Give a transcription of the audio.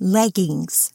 leggings.